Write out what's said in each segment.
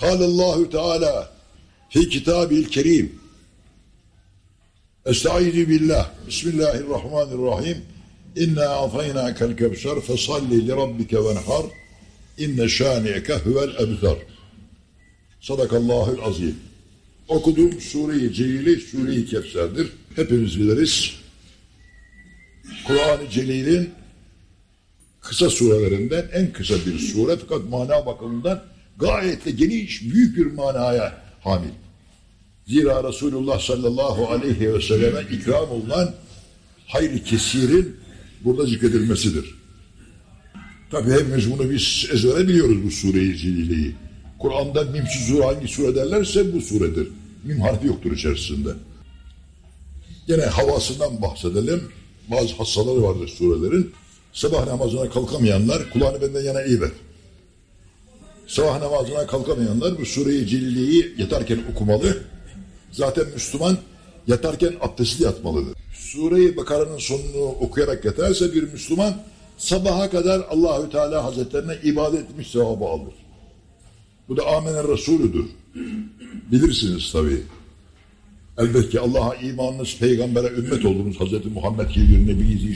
Kâlellâhu Teala fi kitâbil kerîm. Estaizu billah Bismillahirrahmanirrahim. İnna a'taynâkel kevser fesalli li rabbike venhar. İnne şâniyeke huvel ebzar Sadakallahul azim Okuduğum Sure-i Celil'i Sure-i Hepimiz biliriz. Kur'an-ı Celil'in kısa surelerinden en kısa bir sure fakat mana bakımından gayet de geniş, büyük bir manaya hamil. Zira Resulullah sallallahu aleyhi ve selleme ikram olunan hayri kesirin burada zikredilmesidir. Tabi hepimiz bunu biz ezbere biliyoruz bu sureyi Celile'yi. Kur'an'da mimsiz sure hangi sure derlerse bu suredir. Mim harfi yoktur içerisinde. Yine havasından bahsedelim. Bazı hassaları vardır surelerin. Sabah namazına kalkamayanlar kulağını benden yana iyi ver. Sabah namazına kalkamayanlar bu sureyi Celile'yi yatarken okumalı. Zaten Müslüman yatarken abdestli yatmalıdır. Sure-i Bakara'nın sonunu okuyarak yatarsa bir Müslüman sabaha kadar Allahü Teala Hazretlerine ibadet etmiş sevabı alır. Bu da Amener Resulüdür. Bilirsiniz tabii. Elbette Allah'a imanınız, peygambere ümmet olduğunuz Hazreti Muhammed gibi bir Nebi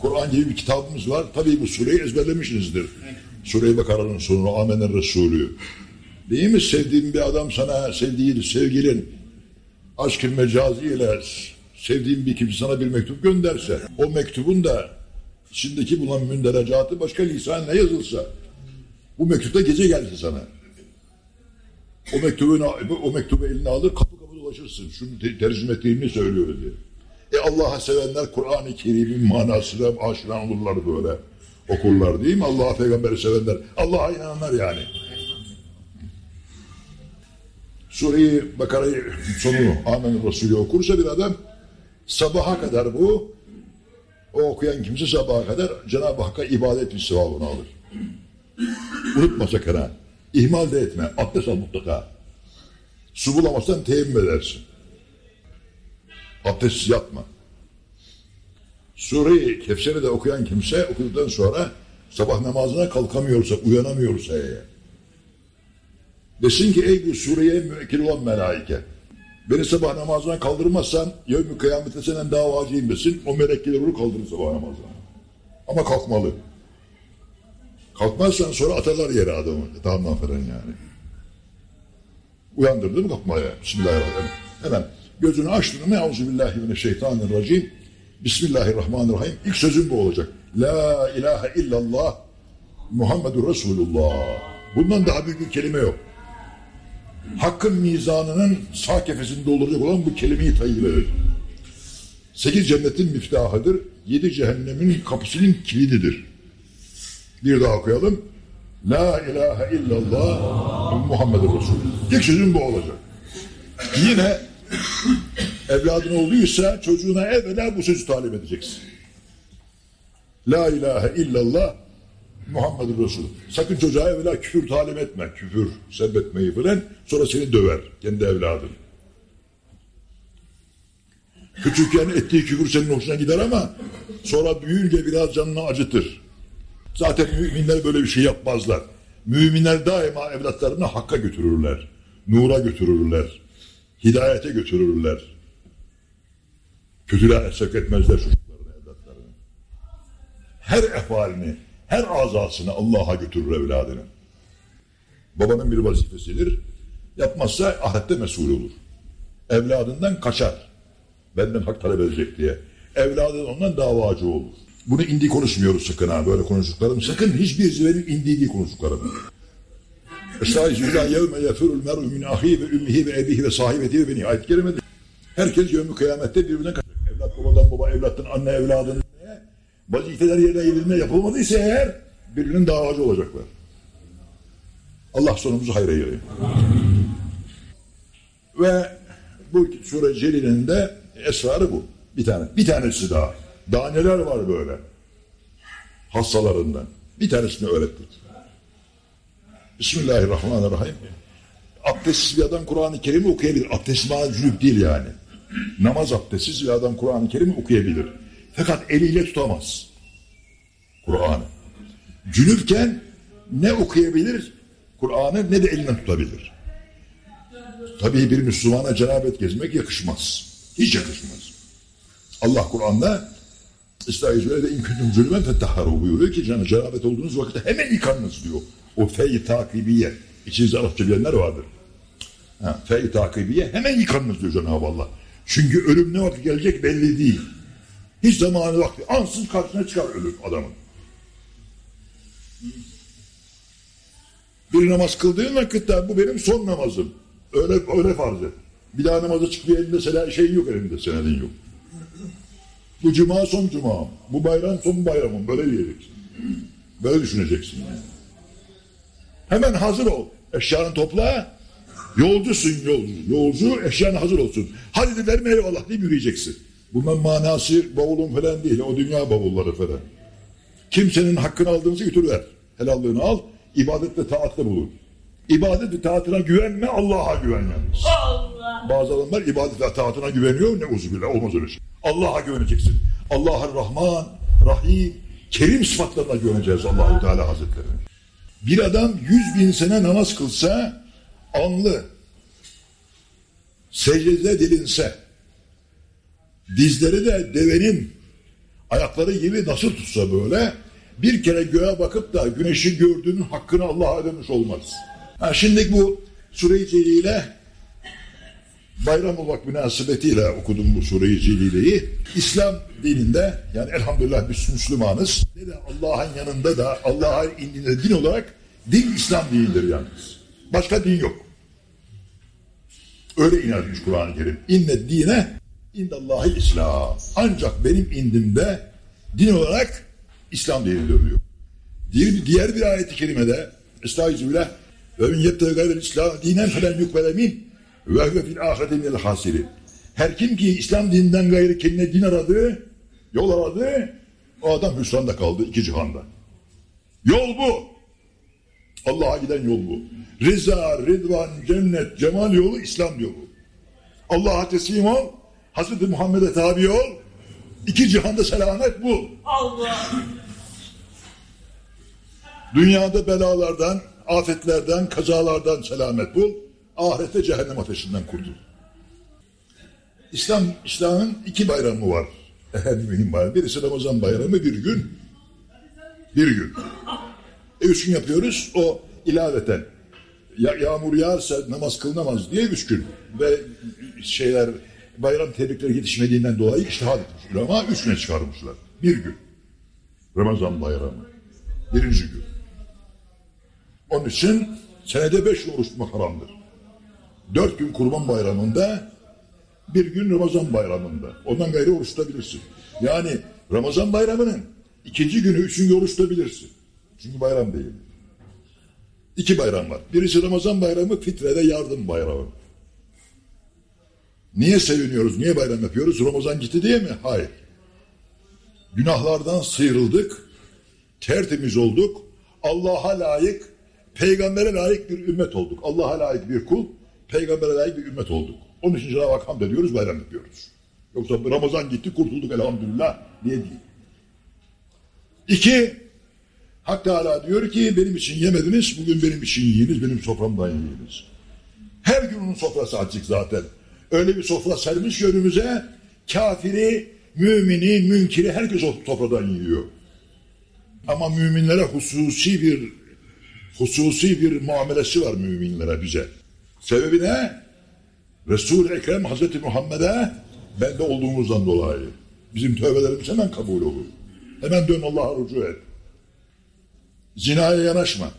Kur'an gibi bir kitabımız var. Tabii bu sureyi ezberlemişsinizdir. Sure-i Bakara'nın sonunu Amener Resulü. Değil mi? Sevdiğin bir adam sana sevdiğin sevgilin aşk-ı mecazi ile sevdiğin bir kimse sana bir mektup gönderse o mektubun da içindeki bulunan münderecatı başka lisanla yazılsa bu mektupta gece geldi sana. O mektubu, o mektubu eline alır kapı kapı dolaşırsın. Şunu te tercüme ettiğimi söylüyor diye. E Allah'a sevenler Kur'an-ı Kerim'in manasına aşina olurlar böyle. Okurlar değil mi? Allah'a peygamberi sevenler. Allah'a inananlar yani. Sure-i Bakara'yı sonunu Amen Resulü okursa bir adam sabaha kadar bu o okuyan kimse sabaha kadar Cenab-ı Hakk'a ibadet bir sevabını alır. Unutma sakın ha. İhmal de etme. Abdest al mutlaka. Su bulamazsan teyemmüm edersin. Abdestsiz yatma. Sureyi Kevser'i de okuyan kimse okuduktan sonra sabah namazına kalkamıyorsa, uyanamıyorsa eğer. Desin ki ey bu sureye müekkil olan melaike. Beni sabah namazına kaldırmazsan yevmi kıyamete senen davacıyım desin. O melekler onu kaldırır sabah namazına. Ama kalkmalı. Kalkmazsan sonra atarlar yere adamı. Tamam falan yani. Uyandırdı mı kalkmaya? Bismillahirrahmanirrahim. Hemen gözünü açtın mı? Euzubillahimineşşeytanirracim. Bismillahirrahmanirrahim. İlk sözün bu olacak. La ilahe illallah Muhammedur Resulullah. Bundan daha büyük bir kelime yok. Hakkın mizanının sağ kefesini dolduracak olan bu kelimeyi tayyip Sekiz cennetin miftahıdır. Yedi cehennemin kapısının kilididir. Bir daha okuyalım. La ilahe illallah Muhammed Resulullah. İlk sözüm bu olacak. Yine evladın olduysa çocuğuna evvela bu sözü talim edeceksin. La ilahe illallah Muhammed Resulullah. Sakın çocuğa evvela küfür talim etme. Küfür, sebbetmeyi falan. Sonra seni döver. Kendi evladın. Küçükken ettiği küfür senin hoşuna gider ama sonra büyüyünce biraz canını acıtır. Zaten müminler böyle bir şey yapmazlar. Müminler daima evlatlarını hakka götürürler. Nura götürürler. Hidayete götürürler. Kötülüğe sevk etmezler çocuklarını, evlatlarını. Her efalini, her azasını Allah'a götürür evladını. Babanın bir vazifesidir. Yapmazsa ahirette mesul olur. Evladından kaçar. Benden hak talep edecek diye. Evladı ondan davacı olur. Bunu indi konuşmuyoruz sakın ha böyle konuştuklarım. Sakın hiçbir zivenin indiği değil konuştuklarım. Estağfirullah yevme yefirul mer'u min ahi ve ümmihi ve ebihi ve sahibeti ve beni. Ayet kerimede. Herkes yevmi kıyamette birbirine. Evlat evlattan anne evladın diye. Vazifeler yerine gelinme yapılmadıysa eğer birbirinin davacı olacaklar. Allah sonumuzu hayra eyleyin. Ve bu sure Celile'nin de esrarı bu. Bir tane. Bir tanesi daha. Daha neler var böyle? Hastalarından. Bir tanesini öğrettik. Bismillahirrahmanirrahim. Abdestsiz bir adam Kur'an-ı Kerim'i okuyabilir. Abdest cünüp değil yani. Namaz abdestsiz bir adam Kur'an-ı Kerim'i okuyabilir. Fakat eliyle tutamaz. Kur'an'ı. Cünüpken ne okuyabilir Kur'an'ı ne de elinden tutabilir. Tabii bir Müslümana cenabet gezmek yakışmaz. Hiç yakışmaz. Allah Kur'an'da Estağfirullah ve inkündüm zulümen fettahharu buyuruyor ki canı cenabet olduğunuz vakitte hemen yıkanınız diyor. O fe-i takibiye. İçinizde Arapça bilenler vardır. Ha, fe-i takibiye hemen yıkanınız diyor Cenab-ı Allah. Çünkü ölüm ne vakit gelecek belli değil. Hiç zamanı vakti. Ansız karşısına çıkar ölüm adamın. Bir namaz kıldığın vakitte bu benim son namazım. Öyle öyle farz et. Bir daha namaza çıkıyor elinde sela, şeyin yok elinde senedin yok. Bu cuma son cuma. Bu bayram son bayramım. Böyle diyeceksin. Böyle düşüneceksin. Hemen hazır ol. Eşyanı topla. Yolcusun yolcu. Yolcu eşyan hazır olsun. Hadi de verme eyvallah deyip yürüyeceksin. Bunların manası bavulun falan değil. O dünya bavulları falan. Kimsenin hakkını aldığınızı götürüver. Helallığını al. ibadet ve taatte bulun. İbadet ve taatına güvenme Allah'a güven yalnız. Allah. Bazı adamlar ibadet ve taatına güveniyor. Ne uzubillah olmaz öyle şey. Allah'a güveneceksin. Allah'a Rahman, Rahim, Kerim sıfatlarına güveneceğiz Allahu Teala Hazretleri. Bir adam yüz bin sene namaz kılsa anlı secdede dilinse dizleri de devenin ayakları gibi nasıl tutsa böyle bir kere göğe bakıp da güneşi gördüğünün hakkını Allah'a ödemiş olmaz. Ha, şimdi bu Sure-i Celiyle bayram olmak münasebetiyle okudum bu Sure-i Celile'yi. İslam dininde yani elhamdülillah biz Müslümanız. Ne de Allah'ın yanında da Allah'ın indinde din olarak din İslam dinidir yalnız. Başka din yok. Öyle inanmış Kur'an-ı Kerim. İnne dine indallahi İslam. Ancak benim indimde din olarak İslam dinidir diyor. Diğer, diğer bir ayet-i kerimede Estağfirullah ve min yebtege gayrel İslam dinen felen yukbele min ve huve fil ahireti minel hasirin. Her kim ki İslam dininden gayrı kendine din aradı, yol aradı, o adam hüsranda kaldı iki cihanda. Yol bu. Allah'a giden yol bu. Rıza, Ridvan, cennet, cemal yolu İslam yolu. Allah'a teslim ol, Hazreti Muhammed'e tabi ol, iki cihanda selamet bu. Allah. Dünyada belalardan, afetlerden, kazalardan selamet bul. Ahirette cehennem ateşinden kurtul. İslam, İslam'ın iki bayramı var. En mühim bayram. Birisi Ramazan bayramı bir gün. Bir gün. E üç gün yapıyoruz. O ilaveten. Ya, yağmur yağarsa namaz kılınamaz diye üç gün. Ve şeyler bayram tebrikleri yetişmediğinden dolayı iştihad etmiş. Ama üç güne çıkarmışlar. Bir gün. Ramazan bayramı. Birinci gün. Onun için senede beş gün oruç tutmak haramdır. Dört gün kurban bayramında, bir gün Ramazan bayramında. Ondan gayrı oruç tutabilirsin. Yani Ramazan bayramının ikinci günü, üçüncü oruç tutabilirsin. Çünkü bayram değil. İki bayram var. Birisi Ramazan bayramı, fitrede yardım bayramı. Niye seviniyoruz, niye bayram yapıyoruz? Ramazan gitti diye mi? Hayır. Günahlardan sıyrıldık, tertemiz olduk, Allah'a layık, peygambere layık bir ümmet olduk. Allah'a layık bir kul, peygambere layık bir ümmet olduk. Onun için Cenab-ı Hak hamd ediyoruz, bayram yapıyoruz. Yoksa Ramazan gitti, kurtulduk elhamdülillah diye değil. İki, Hak Teala diyor ki benim için yemediniz, bugün benim için yiyiniz, benim soframdan yiyiniz. Her gün onun sofrası açık zaten. Öyle bir sofra sermiş önümüze, kafiri, mümini, münkiri herkes o sofradan yiyor. Ama müminlere hususi bir hususi bir muamelesi var müminlere bize. Sebebi ne? Resul-i Ekrem Hazreti Muhammed'e bende olduğumuzdan dolayı. Bizim tövbelerimiz hemen kabul olur. Hemen dön Allah'a rücu et. Zinaya yanaşma.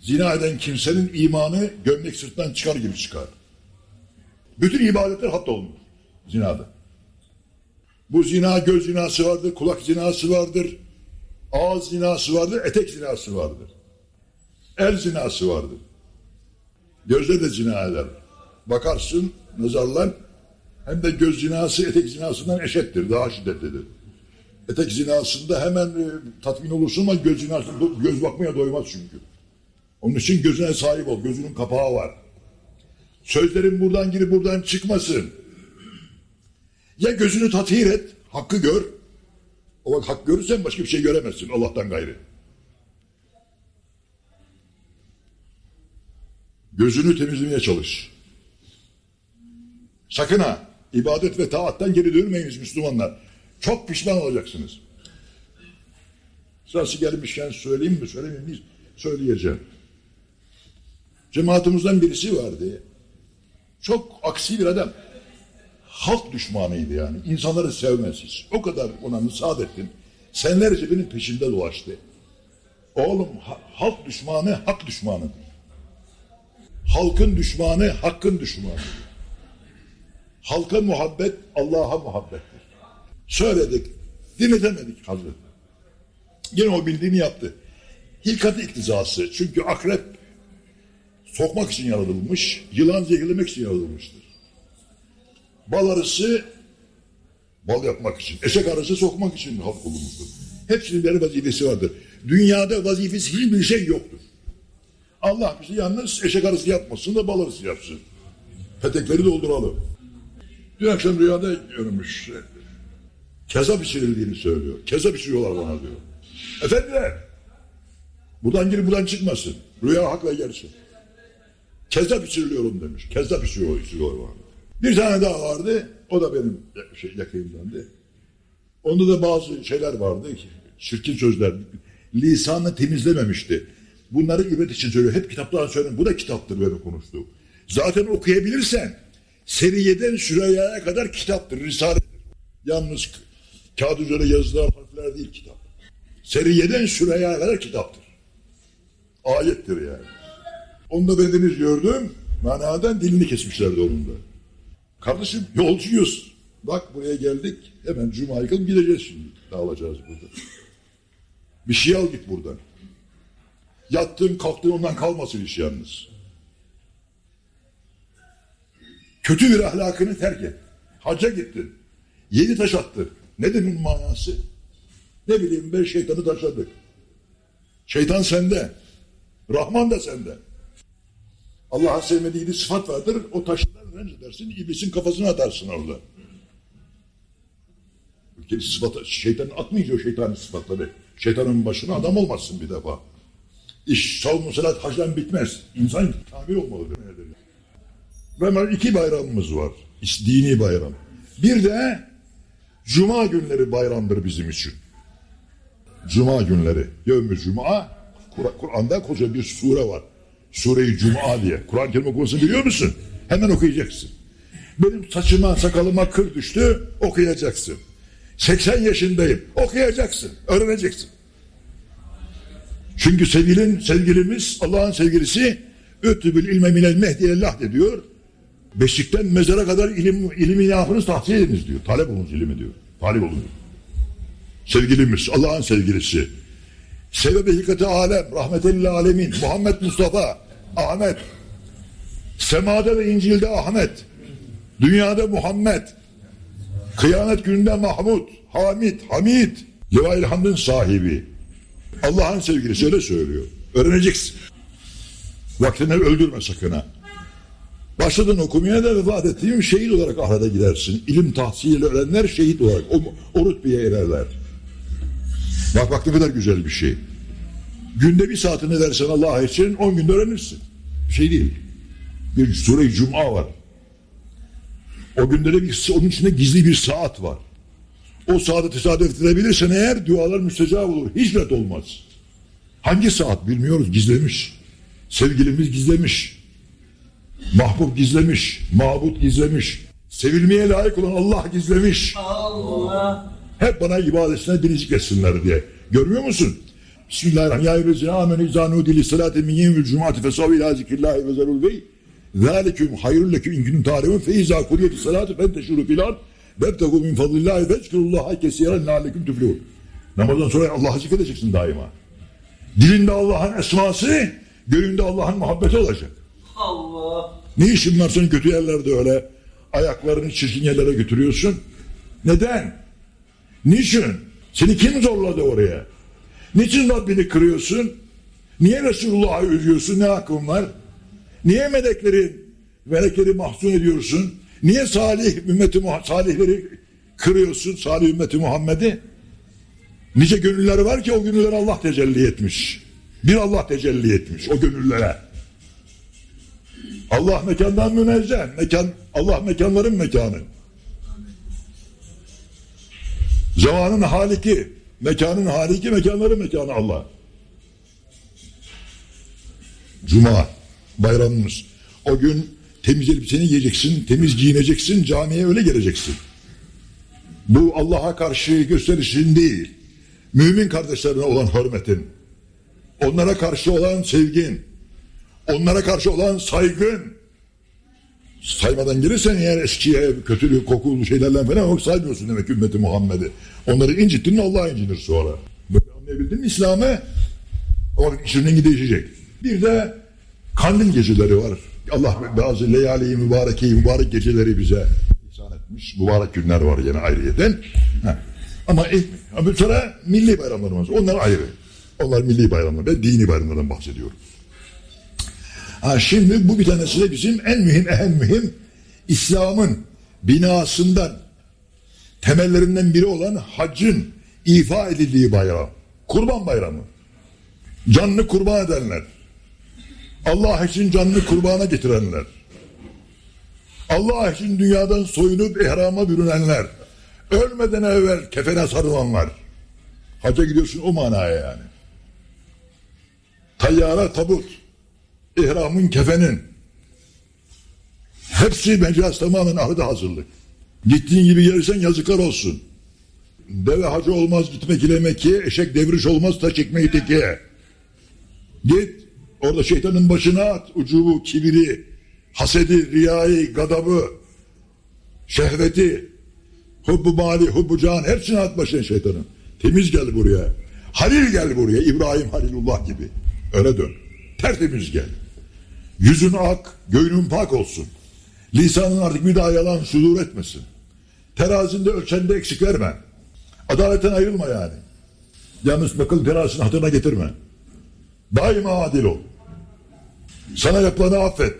Zina eden kimsenin imanı gömlek sırttan çıkar gibi çıkar. Bütün ibadetler hatta olmuş zinada. Bu zina göz zinası vardır, kulak zinası vardır, ağız zinası vardır, etek zinası vardır. El zinası vardır. Gözle de zina eder. Bakarsın, nazarlan, hem de göz zinası etek zinasından eşittir, daha şiddetlidir. Etek zinasında hemen e, tatmin olursun ama göz zinasında göz bakmaya doymaz çünkü. Onun için gözüne sahip ol, gözünün kapağı var. Sözlerin buradan girip buradan çıkmasın. Ya gözünü tathir et, hakkı gör. O vakit hak görürsen başka bir şey göremezsin Allah'tan gayrı. Gözünü temizlemeye çalış. Sakın ha ibadet ve taattan geri dönmeyiniz Müslümanlar. Çok pişman olacaksınız. Sırası gelmişken söyleyeyim mi söylemeyeyim mi? Söyleyeceğim. Cemaatimizden birisi vardı. Çok aksi bir adam. Halk düşmanıydı yani. İnsanları sevmez hiç. O kadar ona müsaade ettim. Senlerce benim peşimde dolaştı. Oğlum ha- halk düşmanı hak düşmanıdır. Halkın düşmanı hakkın düşmanı. Halka muhabbet Allah'a muhabbettir. Söyledik, dinletemedik Hazreti. Yine o bildiğini yaptı. Hilkat iktizası. Çünkü akrep sokmak için yaratılmış, yılan zehirlemek için yaratılmıştır. Bal arısı bal yapmak için, eşek arısı sokmak için halk bulunmuştur. Hepsinin bir vazifesi vardır. Dünyada vazifesi hiçbir şey yoktur. Allah bizi yalnız eşek arısı yapmasın da bal arısı yapsın. Petekleri dolduralım. Dün akşam rüyada görmüş. Keza pişirildiğini söylüyor. Keza pişiriyorlar bana diyor. Efendiler, buradan girip buradan çıkmasın. Rüya hak ve gerçek. Kezzap içiriliyorum demiş. Kezzap içiriyor, içiriyor bana. Bir tane daha vardı. O da benim şey, yakınımdandı. Onda da bazı şeyler vardı. Çirkin sözler. Lisanı temizlememişti. Bunları ibret için söylüyor. Hep kitaptan söylüyorum. Bu da kitaptır benim konuştuğum. Zaten okuyabilirsen Seriye'den Süreyya'ya kadar kitaptır. Risaledir. Yalnız kağıt üzerine yazılar, harfler değil kitap. Seriye'den Süreyya'ya kadar kitaptır. Ayettir yani. Onu da bendeniz gördüm. Manadan dilini kesmişlerdi onun da. Kardeşim yolcuyuz. Bak buraya geldik. Hemen cuma yıkılıp gideceğiz şimdi. Dağılacağız burada. Bir şey al git buradan. Yattın kalktın ondan kalmasın iş yalnız. Kötü bir ahlakını terk et. Hacca gittin. Yedi taş attın. Ne demin manası? Ne bileyim ben şeytanı taşladık. Şeytan sende. Rahman da sende. Allah'ın sevmediği bir sıfat vardır. O taşından rencedersin. iblisin kafasına atarsın orada. Ülkeli sıfatı, şeytanın atmayınca o şeytanın sıfatları. Şeytanın başına adam olmazsın bir defa. İş, savunma, salat, hacdan bitmez. İnsan kamil olmalıdır. Ve iki bayramımız var. Dini bayram. Bir de Cuma günleri bayramdır bizim için. Cuma günleri. Yevmü Cuma. Kur- Kur'an'da koca bir sure var. Sure-i Cuma diye. Kur'an-ı Kerim okumasını biliyor musun? Hemen okuyacaksın. Benim saçıma sakalıma kır düştü okuyacaksın. 80 yaşındayım okuyacaksın. Öğreneceksin. Çünkü sevgilin, sevgilimiz Allah'ın sevgilisi ötübül ilme minel mehdiyellah de diyor. Beşikten mezara kadar ilim, ilmi yapınız tahsil ediniz diyor. Talep olunuz ilmi diyor. Talip olun. Sevgilimiz, Allah'ın sevgilisi. Sebebi hikati alem, rahmetelli alemin, Muhammed Mustafa, Ahmet. Semada ve İncil'de Ahmet. Dünyada Muhammed. Kıyamet gününde Mahmud, Hamid, Hamid. Levail Hamd'ın sahibi. Allah'ın sevgilisi öyle söylüyor. Öğreneceksin. Vaktini öldürme sakın ha. Başladın okumaya da vefat ettiğin şehit olarak ahirete gidersin. İlim tahsiliyle öğrenenler şehit olarak o, o rütbeye ererler. Bak bak ne kadar güzel bir şey. Günde bir saatini versen Allah için on günde öğrenirsin. Şey değil. Bir sure-i cuma var. O günde de bir, onun içinde gizli bir saat var. O saate tesadüf edebilirsen eğer dualar müstecab olur. Hicret olmaz. Hangi saat bilmiyoruz gizlemiş. Sevgilimiz gizlemiş. Mahbub gizlemiş. Mabut gizlemiş. Sevilmeye layık olan Allah gizlemiş. Allah. Hep bana ibadetine biricik etsinler diye. Görmüyor musun? Bismillahirrahmanirrahim. Ya amenü izanu dili salati min yevmil ila zikrillahi ve zerul bey. Zâliküm hayrun leküm inkünüm tâlemun fe izâ kuriyeti salati fenteşûrû filâr vebtegû min fadlillâhi ve zikrullâhe kesiren lâleküm tüflûn. Namazdan sonra Allah'ı zikredeceksin daima. Dilinde Allah'ın esması, gönlünde Allah'ın muhabbeti olacak. Allah. Ne işin var senin kötü yerlerde öyle ayaklarını çirkin yerlere götürüyorsun? Neden? Niçin? Seni kim zorladı oraya? Niçin Rabbini kırıyorsun? Niye Resulullah'ı üzüyorsun? Ne hakkın var? Niye melekleri, melekleri mahzun ediyorsun? Niye salih ümmeti salihleri kırıyorsun? Salih ümmeti Muhammed'i? Nice gönüller var ki o gönüllere Allah tecelli etmiş. Bir Allah tecelli etmiş o gönüllere. Allah mekandan münezzeh. Mekan, Allah mekanların mekanı. Zamanın haliki, mekanın haliki, mekanların mekanı Allah. Cuma bayramımız. O gün temiz elbiseni giyeceksin, temiz giyineceksin, camiye öyle geleceksin. Bu Allah'a karşı gösterişin değil. Mümin kardeşlerine olan hürmetin, onlara karşı olan sevgin, onlara karşı olan saygın. Saymadan gelirsen eğer eskiye kötülük, kokulu şeylerle falan yok saymıyorsun demek ümmeti Muhammed'i. Onları incittin Allah incinir sonra. Böyle anlayabildin mi İslam'ı? O işin rengi değişecek. Bir de kandil geceleri var. Allah bazı leyali mübarekeyi mübarek geceleri bize ihsan etmiş. Mübarek günler var yine ayrıyeten. Ha. Ama e, ama sonra milli bayramlarımız onlar ayrı. Onlar milli bayramlar. Ben dini bayramlardan bahsediyorum. Ha şimdi bu bir tanesi de bizim en mühim, en mühim İslam'ın binasından temellerinden biri olan haccın ifa edildiği bayram. Kurban bayramı. Canlı kurban edenler. Allah için canlı kurbana getirenler. Allah için dünyadan soyunup ihrama bürünenler. Ölmeden evvel kefene sarılanlar. Hacca gidiyorsun o manaya yani. Tayyara tabut. İhramın kefenin. Hepsi mecaz tamamen ahıda hazırlık. Gittiğin gibi gelirsen yazıklar olsun. Deve hacı olmaz gitmek ile Mekke'ye, eşek devriş olmaz taş çekmeyi tekiye. Git orada şeytanın başına at ucubu, kibiri, hasedi, riyayı, gadabı, şehveti, hubbu mali, hubbu can hepsini at başına şeytanın. Temiz gel buraya. Halil gel buraya. İbrahim Halilullah gibi. Öyle dön. Tertemiz gel. Yüzün ak, göğünün pak olsun. Lisanın artık bir daha yalan sudur etmesin. Terazinde ölçende eksik verme. Adaletten ayrılma yani. Yalnız bakıl terazisini hatırına getirme. Daima adil ol. Sana yapılanı affet.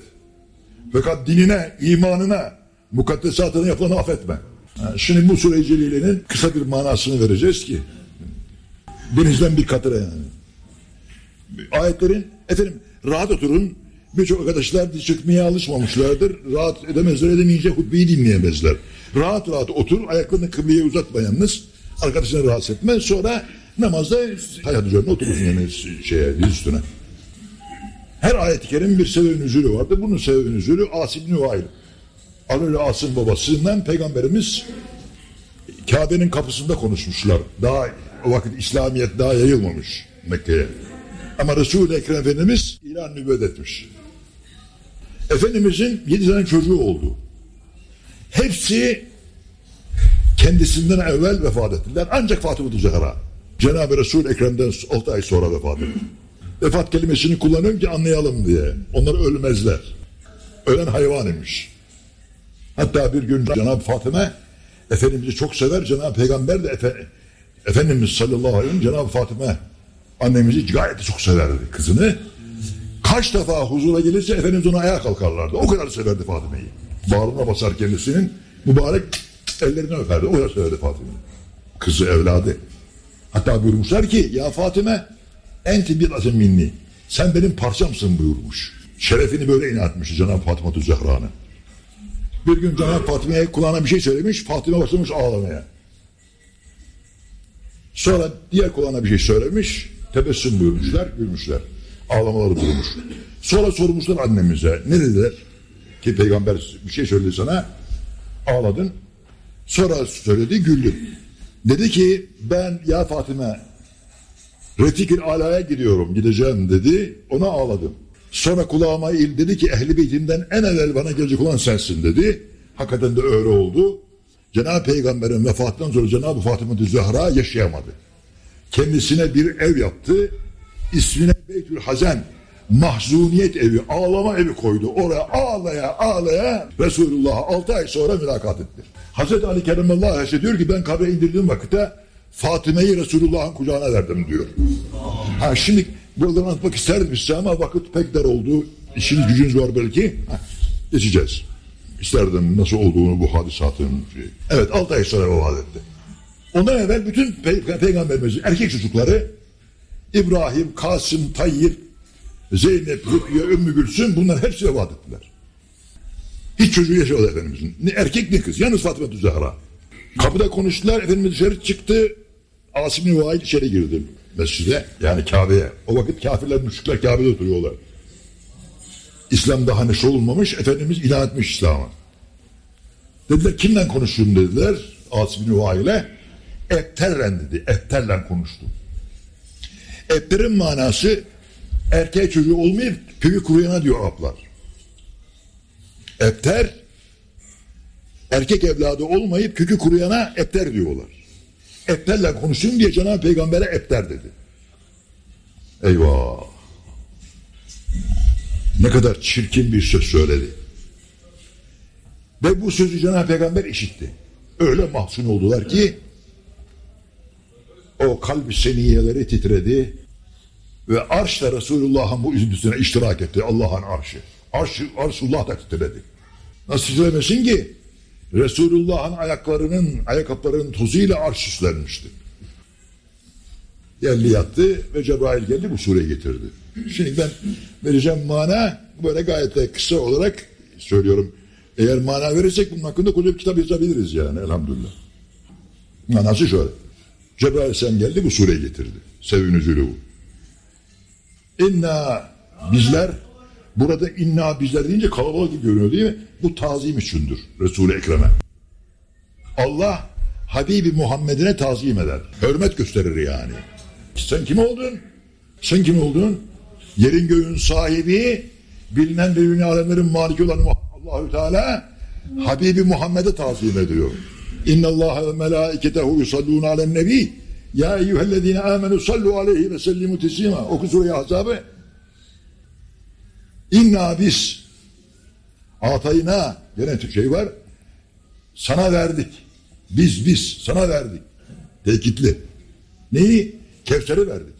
Fakat dinine, imanına, mukaddesatına yapılanı affetme. Şimdi bu celilenin kısa bir manasını vereceğiz ki denizden bir katıra yani. Ayetlerin efendim rahat oturun birçok arkadaşlar çökmeye alışmamışlardır. Rahat edemezler edemeyince hutbeyi dinleyemezler. Rahat rahat otur ayaklarını kıbleye uzatma yalnız. Arkadaşını rahatsız etme sonra namazda hayat üzerine oturursun yani şeye diz üstüne. Her ayet-i kerimin bir sebebin üzülü vardır. Bunun sebebin üzülü Asim bin Vail. Alül Asım babasından peygamberimiz Kabe'nin kapısında konuşmuşlar. Daha o vakit İslamiyet daha yayılmamış Mekke'ye. Ama Resul-i Ekrem Efendimiz ilan nübüvvet etmiş. Efendimizin yedi tane çocuğu oldu. Hepsi kendisinden evvel vefat ettiler. Ancak Fatıma Zehra. Cenab-ı Resul Ekrem'den 6 ay sonra vefat etti. Vefat kelimesini kullanıyorum ki anlayalım diye. Onlar ölmezler. Ölen hayvan imiş. Hatta bir gün Cenab-ı Fatıma Efendimiz'i çok sever. Cenab-ı Peygamber de Efe, Efendimiz sallallahu aleyhi ve sellem Cenab-ı Fatıma annemizi gayet çok severdi kızını. Kaç defa huzura gelirse Efendimiz ona ayağa kalkarlardı. O kadar severdi Fatıma'yı. Bağrına basar kendisinin mübarek ellerini öperdi. O kadar severdi Fatıma'yı. Kızı evladı. Hatta buyurmuşlar ki ya Fatıma enti bir azim minni. Sen benim parçamsın buyurmuş. Şerefini böyle inatmış Cenab-ı Fatıma Zehra'nın. Bir gün Cenab-ı Fatıma'ya kulağına bir şey söylemiş. Fatıma başlamış ağlamaya. Sonra diğer kulağına bir şey söylemiş. Tebessüm buyurmuşlar, gülmüşler. Ağlamaları durmuş. Sonra sormuşlar annemize. Ne dediler? Ki peygamber bir şey söyledi sana. Ağladın. Sonra söyledi, güldün. Dedi ki ben ya Fatıma Refikil Ala'ya gidiyorum, gideceğim dedi. Ona ağladım. Sonra kulağıma il dedi ki ehli beytimden en evvel bana gelecek olan sensin dedi. Hakikaten de öyle oldu. Cenab-ı Peygamber'in vefatından sonra Cenab-ı Fatıma Zehra yaşayamadı. Kendisine bir ev yaptı. İsmine Beytül Hazen mahzuniyet evi, ağlama evi koydu. Oraya ağlaya ağlaya Resulullah'a 6 ay sonra mülakat etti. Hazreti Ali Kerimallahu Aleyhi diyor ki ben kabre indirdiğim vakitte Fatime'yi Resulullah'ın kucağına verdim diyor. Ha şimdi buradan anlatmak isterdim size ama vakit pek dar oldu. İşiniz gücünüz var belki. Ha, geçeceğiz. İsterdim nasıl olduğunu bu hadisatın. Evet 6 ay sonra vefat etti. Ondan evvel bütün pey peygamberimizin erkek çocukları İbrahim, Kasım, Tayyip, Zeynep, Rukiye, Ümmü Gülsüm bunlar hepsi vefat ettiler. Hiç çocuğu yaşamadı Efendimizin. Ne erkek ne kız. Yalnız Fatıma Zahra. Kapıda konuştular. Efendimiz dışarı çıktı. Asim Vail içeri girdi mescide. Yani Kabe'ye. O vakit kafirler, müşrikler Kabe'de oturuyorlar. İslam daha neşe olmamış. Efendimiz ilan etmiş İslam'a. Dediler kimden konuştun dediler. Asim bin Vail'e. Epterle dedi. Epterle konuştum. Epterin manası erkeğe çocuğu olmayıp köyü kuruyana diyor Araplar. Epter erkek evladı olmayıp kökü kuruyana epter diyorlar. Epterle konuşsun diye Cenab-ı Peygamber'e epter dedi. Eyvah! Ne kadar çirkin bir söz söyledi. Ve bu sözü Cenab-ı Peygamber işitti. Öyle mahzun oldular ki o kalbi seniyeleri titredi ve arş da Resulullah'ın bu üzüntüsüne iştirak etti. Allah'ın arşı. Arş, Arşullah da titredi. Nasıl titremesin ki? Resulullah'ın ayaklarının, ayakkabılarının tozuyla arş süslenmişti. Geldi yattı ve Cebrail geldi bu sureyi getirdi. Şimdi ben vereceğim mana böyle gayet de kısa olarak söylüyorum. Eğer mana verirsek bunun hakkında koca bir kitap yazabiliriz yani elhamdülillah. Manası şöyle. Cebrail sen geldi bu sureyi getirdi. Sevinüzülü bu. İnna bizler burada inna bizler deyince kalabalık gibi görünüyor değil mi? Bu tazim içindir Resul-i Ekrem'e. Allah Habibi Muhammed'ine tazim eder. Hürmet gösterir yani. Sen kim oldun? Sen kim oldun? Yerin göğün sahibi, bilinen ve ünlü alemlerin maliki olan Allahü Teala Habibi Muhammed'e tazim ediyor. İnna Allah ve melaiketehu yusallun alen nebi. Ya eyyühellezine amenu sallu aleyhi ve sellimu teslima. Oku sureyi Ahzab'ı. İnna biz atayına gene şey var. Sana verdik. Biz biz sana verdik. Tekitli. Neyi? Kevser'i verdik.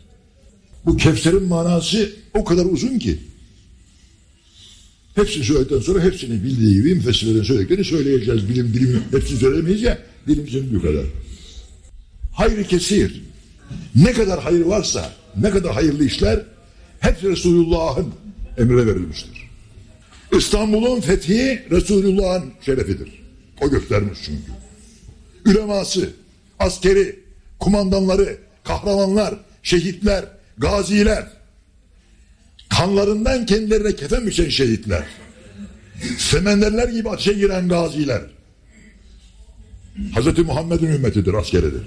Bu Kevser'in manası o kadar uzun ki. Hepsini söyledikten sonra hepsini bildiği gibi müfessirlerin söylediklerini söyleyeceğiz. Bilim, bilim hepsini söylemeyiz ya. Dilimizin bu kadar. Hayrı kesir. Ne kadar hayır varsa, ne kadar hayırlı işler hepsi Resulullah'ın emrine verilmiştir. İstanbul'un fethi Resulullah'ın şerefidir. O göstermiş çünkü. Üleması, askeri, kumandanları, kahramanlar, şehitler, gaziler, kanlarından kendilerine kefen biçen şehitler, semenderler gibi ateşe giren gaziler, Hz. Muhammed'in ümmetidir, askeridir.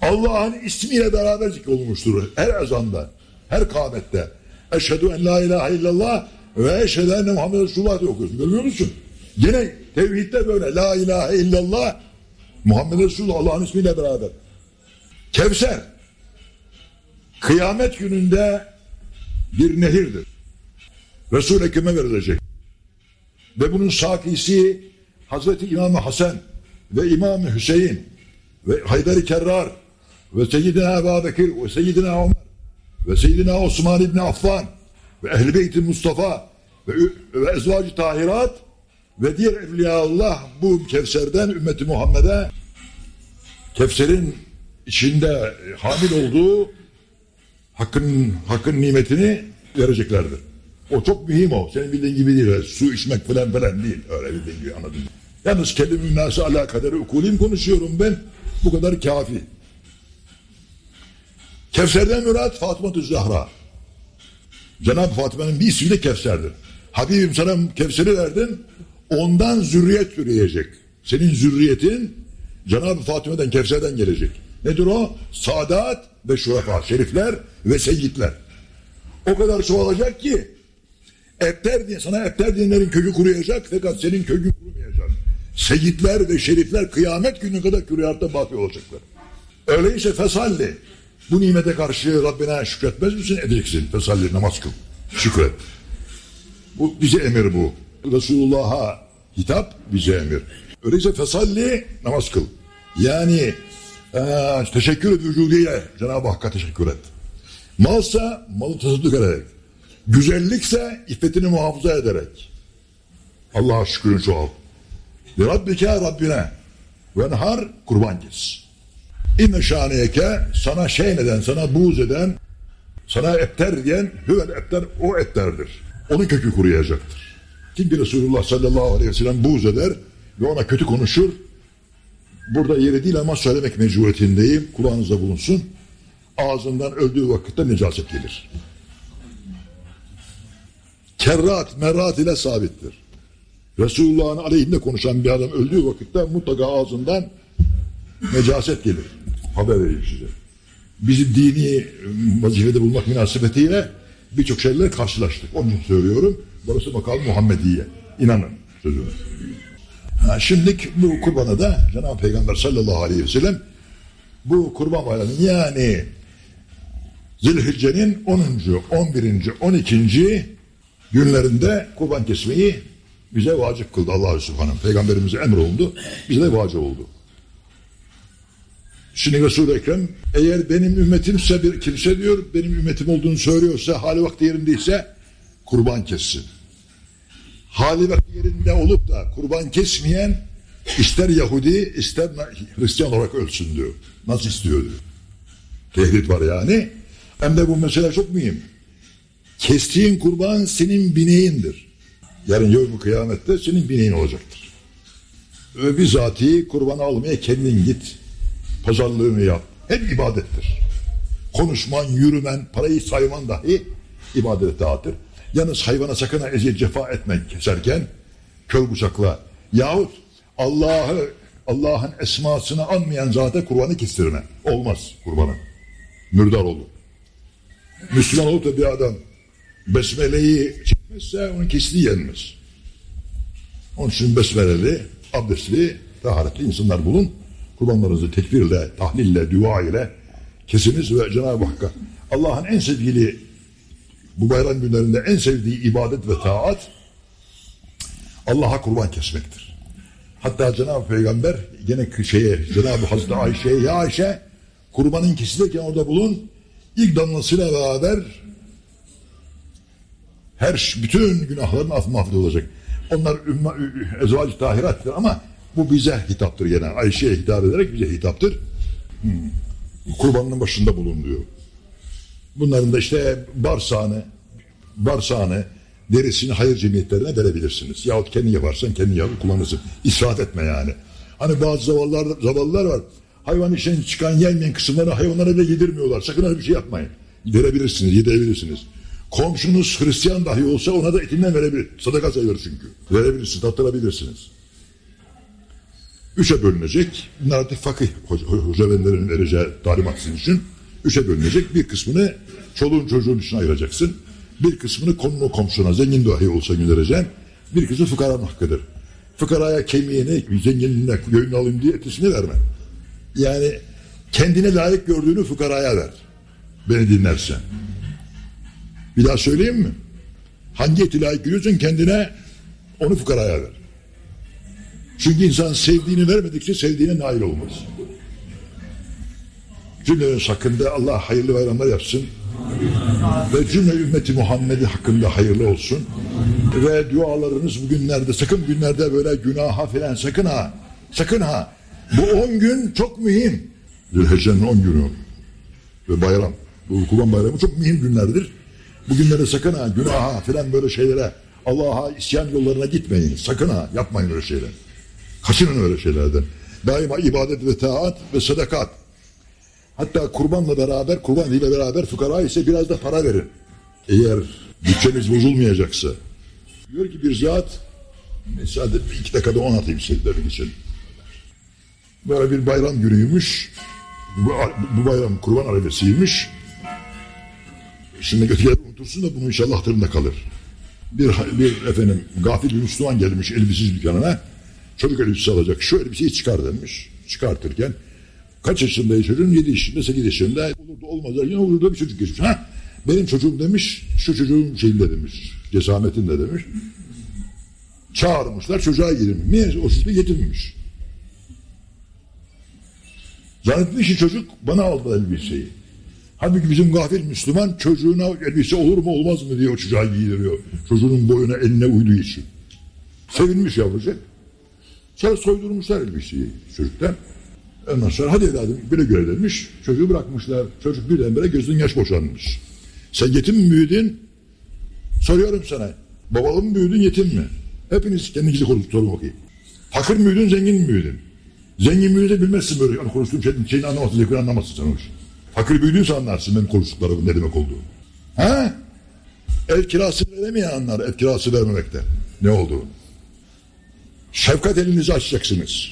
Allah'ın ismiyle beraber zikrolmuştur her ezanda, her kâmette. Eşhedü en la ilahe illallah ve eşhedü enne Muhammed Resulullah diye okuyorsun. Görüyor musun? Yine tevhidde böyle la ilahe illallah Muhammed Resulullah Allah'ın ismiyle beraber. Kevser kıyamet gününde bir nehirdir. Resul-i Ekrem'e verilecek. Ve bunun sakisi Hazreti İmam Hasan ve İmam Hüseyin ve Haydar-ı Kerrar ve Seyyidina Ebu Bekir ve Seyyidina Ömer ve Seyyidina Osman İbni Affan ve Ehl-i Beyt-i Mustafa ve, ve Ezvacı Tahirat ve diğer Evliyaullah bu Kevser'den ümmeti Muhammed'e Kevser'in içinde hamil olduğu hakkın, hakkın nimetini vereceklerdir. O çok mühim o. Senin bildiğin gibi değil. Su içmek falan falan değil. Öyle bildiğin gibi anladın? Yalnız kelime-i nâsı alâ kaderi ukulim konuşuyorum ben. Bu kadar kafi. Kevser'den mürat Fatıma Zahra. Cenab-ı Fatıma'nın bir ismi de Kevser'dir. Habibim sana Kevser'i verdim. Ondan zürriyet türeyecek. Senin zürriyetin Cenab-ı Fatıma'dan Kevser'den gelecek. Nedir o? Sadat ve şurafa, şerifler ve seyyidler. O kadar çoğalacak ki Epter diye sana Epter diyenlerin kökü kuruyacak fakat senin kökün kurumayacak. Seyyidler ve şerifler kıyamet günü kadar küreyatta baki olacaklar. Öyleyse fesalli. Bu nimete karşı Rabbine şükretmez misin? Edeceksin. Fesalli namaz kıl. Şükret. Bu bize emir bu. Resulullah'a hitap bize emir. Öyleyse fesalli namaz kıl. Yani ee, teşekkür et vücudiyle Cenab-ı Hakk'a teşekkür et. Malsa malı tasadduk ederek. Güzellikse iffetini muhafaza ederek. Allah'a şükürün çoğalt. Ve Rabbike Rabbine ve nehar kurban kes. İnne şaniyeke sana şey neden, sana buğz eden, sana epter diyen hüvel epter o etterdir. Onun kökü kuruyacaktır. Kim bir Resulullah sallallahu aleyhi ve sellem buğz eder ve ona kötü konuşur. Burada yeri değil ama söylemek mecburiyetindeyim. Kulağınızda bulunsun. Ağzından öldüğü vakitte necaset gelir. Kerrat, merrat ile sabittir. Resulullah'ın aleyhinde konuşan bir adam öldüğü vakitte mutlaka ağzından necaset gelir. Haber vereyim size. Bizim dini vazifede bulmak münasebetiyle birçok şeylerle karşılaştık. Onun için söylüyorum. Burası makam Muhammediye. İnanın sözüme. Ha, şimdilik bu kurbana da Cenab-ı Peygamber sallallahu aleyhi ve sellem bu kurban bayramı yani Zilhicce'nin 10. 11. 12. günlerinde kurban kesmeyi bize vacip kıldı Allah-u Subhanahu. Peygamberimize emrolundu. Bize de vacip oldu. Şimdi Resul-i Ekrem eğer benim ümmetimse bir kimse diyor benim ümmetim olduğunu söylüyorsa hali vakti yerindeyse kurban kessin. Hali vakti yerinde olup da kurban kesmeyen ister Yahudi ister Hristiyan olarak ölsün diyor. Nasıl istiyor diyor. Tehdit var yani. Hem de bu mesele çok mühim. Kestiğin kurban senin bineğindir. Yarın yevmi kıyamette senin bineğin olacaktır. Ve bizatihi kurbanı almaya kendin git. Pazarlığını yap. Hep ibadettir. Konuşman, yürümen, parayı sayman dahi ibadet dağıtır. Yalnız hayvana sakın eziyet cefa etmek keserken kör bıçakla yahut Allah'ı Allah'ın esmasını anmayan zata kurbanı kestirme. Olmaz kurbanı. Mürdar olur. Müslüman olup da bir adam besmeleyi çekmezse onun kestiği yenmez. Onun için besmeleli, abdestli, taharetli insanlar bulun. Kurbanlarınızı tekbirle, tahlille, dua ile kesiniz ve Cenab-ı Hakk'a Allah'ın en sevgili bu bayram günlerinde en sevdiği ibadet ve taat Allah'a kurban kesmektir. Hatta Cenab-ı Peygamber gene şeye Cenab-ı Hazreti Ayşe'ye ya Ayşe kurbanın kesilirken orada bulun ilk damlasıyla beraber her bütün günahların af mahvolacak. Onlar ezvac tahirattır ama bu bize hitaptır gene. Ayşe'ye hitap ederek bize hitaptır. Hmm. Kurbanın başında bulun diyor. Bunların da işte bağırsağını, bağırsağını, derisini hayır cemiyetlerine verebilirsiniz. Yahut kendi yaparsan kendi yapıp kullanırsın. İsraf etme yani. Hani bazı zavallılar, zavallılar var. Hayvan işten çıkan yenmeyen kısımları hayvanlara bile yedirmiyorlar. Sakın öyle bir şey yapmayın. Verebilirsiniz, yedirebilirsiniz. Komşunuz Hristiyan dahi olsa ona da etinden verebilir. Sadaka sayılır çünkü. Verebilirsiniz, tattırabilirsiniz. Üçe bölünecek. Bunlar artık fakih hocavenlerin vereceği talimat sizin için. Üçe bölünecek. Bir kısmını çoluğun çocuğun için ayıracaksın. Bir kısmını konunu komşuna, zengin dahi olsa göndereceksin. Bir kısmı fıkaranın hakkıdır. Fıkaraya kemiğini, zenginliğine göğünü alayım diye etisini verme. Yani kendine layık gördüğünü fıkaraya ver. Beni dinlersen. Bir daha söyleyeyim mi? Hangi eti layık görüyorsun kendine onu fukaraya ver. Çünkü insan sevdiğini vermedikçe sevdiğine nail olmaz. Cümlenin hakkında Allah hayırlı bayramlar yapsın. Ve cümle ümmeti Muhammed'i hakkında hayırlı olsun. Ve dualarınız bugünlerde sakın günlerde böyle günaha falan sakın ha. Sakın ha. Bu on gün çok mühim. Zülhecce'nin on günü. Ve bayram. Bu kurban bayramı çok mühim günlerdir. Bugünlerde sakın ha günaha falan böyle şeylere Allah'a isyan yollarına gitmeyin. Sakın ha yapmayın öyle şeyler. Kaçının öyle şeylerden. Daima ibadet ve taat ve sadakat. Hatta kurbanla beraber, kurban ile beraber fukara ise biraz da para verin. Eğer bütçeniz bozulmayacaksa. Diyor ki bir zat, sadece iki dakikada on atayım sevgilerim için. Böyle bir bayram günüymüş. Bu, bu bayram kurban arabasıymış. Şimdi götürer unutursun da bunu inşallah hatırında kalır. Bir, bir efendim gafil bir Müslüman gelmiş elbisiz dükkanına. Çocuk elbisesi alacak. Şu elbiseyi çıkar demiş. Çıkartırken kaç yaşında çocuğun? 7 yaşında, 8 yaşında. Olur da olmaz derken olur da bir çocuk geçmiş. Ha? Benim çocuğum demiş, şu çocuğun şeyinde demiş, cesametinde demiş. Çağırmışlar, çocuğa girmiş. Meğer o çocuk getirmiş. Zannetmiş ki çocuk bana aldı elbiseyi. Halbuki bizim gafil Müslüman çocuğuna elbise olur mu olmaz mı diye o çocuğa giydiriyor. Çocuğun boyuna eline uyduğu için. Sevinmiş yavrucak. Sonra soydurmuşlar elbiseyi çocuktan. Ondan sonra hadi evladım güle güle demiş. Çocuğu bırakmışlar. Çocuk birdenbire gözün yaş boşanmış. Sen yetim mi büyüdün? Soruyorum sana. Babalı mı büyüdün yetim mi? Hepiniz kendinizi konuşturun bakayım. Fakir müydün, zengin miydin? Zengin müydün de bilmezsin böyle. Yani konuştuğum şeyin, şeyini anlamazsın, zevkini anlamazsın sen işi. Fakir büyüdüyse anlarsın benim konuştuklarımın ne demek olduğunu. Ha? El kirası veremeyen anlar el kirası vermemekte. Ne olduğunu. Şefkat elinizi açacaksınız.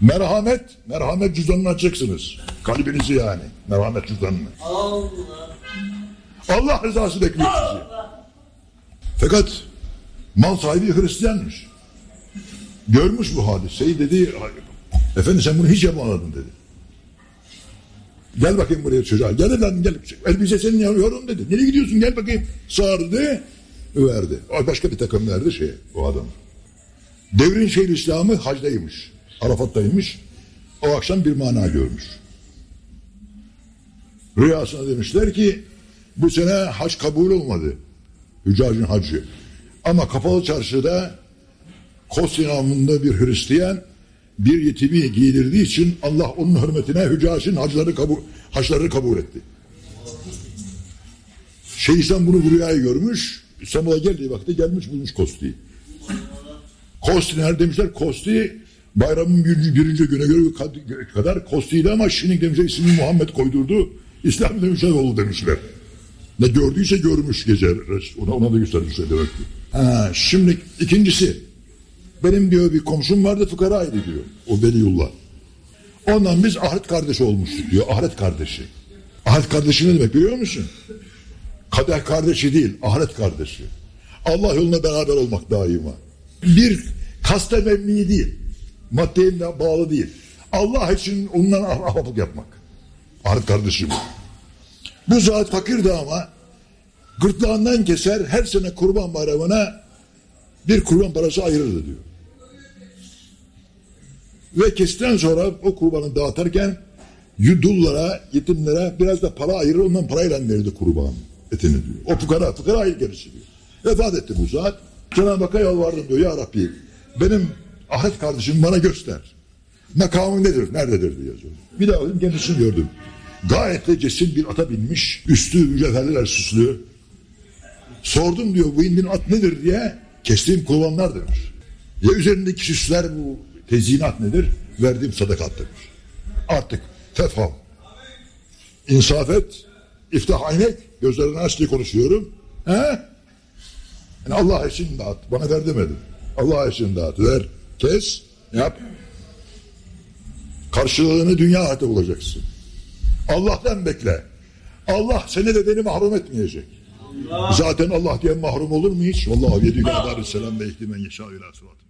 Merhamet, merhamet cüzdanını açacaksınız. Kalbinizi yani, merhamet cüzdanını. Allah. Allah rızası bekliyor sizi. Fakat mal sahibi Hristiyanmış. Görmüş bu hadiseyi dedi. Efendim sen bunu hiç yapamadın dedi. Gel bakayım buraya çocuğa. Gel lan gel. Elbise senin yorum dedi. Nereye gidiyorsun gel bakayım. Sardı verdi. Başka bir takım verdi şey o adam. Devrin şehir İslamı hacdaymış. Arafat'taymış. O akşam bir mana görmüş. Rüyasına demişler ki bu sene hac kabul olmadı. Hüccacın hacı. Ama kapalı çarşıda Kos inamında bir Hristiyan bir yetimi giydirdiği için Allah onun hürmetine hüccacın hacları kabul, haçlarını kabul etti. Şeyh'den bunu bu rüyayı görmüş. İstanbul'a geldiği vakti gelmiş bulmuş Kosti'yi. Kosti nerede demişler? Kosti bayramın birinci, birinci güne göre kadar Kosti'ydi ama şimdi demişler ismini Muhammed koydurdu. İslam demişler oldu demişler. Ne gördüyse görmüş gece. Ona, ona da göstermişler demek ki. Ha, şimdi ikincisi. Benim diyor bir komşum vardı fıkaraydı diyor. O Veliyullah. Ondan biz ahiret kardeşi olmuştuk diyor. Ahiret kardeşi. Ahiret kardeşi ne demek biliyor musun? Kader kardeşi değil, ahiret kardeşi. Allah yoluna beraber olmak daima. Bir kasta memni değil. Maddeye bağlı değil. Allah için ondan ah- ahbaplık yapmak. Ahiret kardeşi bu. Zat fakirdi ama gırtlağından keser her sene kurban bayramına bir kurban parası ayırırdı diyor. Ve kesitten sonra o kurbanı dağıtırken yudullara, yetimlere biraz da para ayırır ondan parayla verirdi kurban etini diyor. O fukara, fukara ayır gerisi diyor. Vefat etti bu zat. Cenab-ı Hakk'a yalvardım diyor ya Rabbi benim ahiret kardeşim bana göster. Makamı nedir, nerededir diye yazıyor. Bir daha dedim kendisini gördüm. Gayet de cesur bir ata binmiş. Üstü mücevherler süslü. Sordum diyor bu indin at nedir diye. Kestiğim kurbanlar demiş. Ya üzerindeki süsler bu tezyinat nedir? Verdiğim sadakat demiş. Artık tefham. İnsaf et. İftah aynek. Gözlerini aç diye konuşuyorum. He? Yani Allah için dağıt. Bana ver demedim. Allah için dağıt. Ver. Kes. Yap. Karşılığını dünya hayatı bulacaksın. Allah'tan bekle. Allah seni de beni mahrum etmeyecek. Zaten Allah diye mahrum olur mu hiç? Vallahi yedi kadar selam ve ihtimen yaşa ila sıratı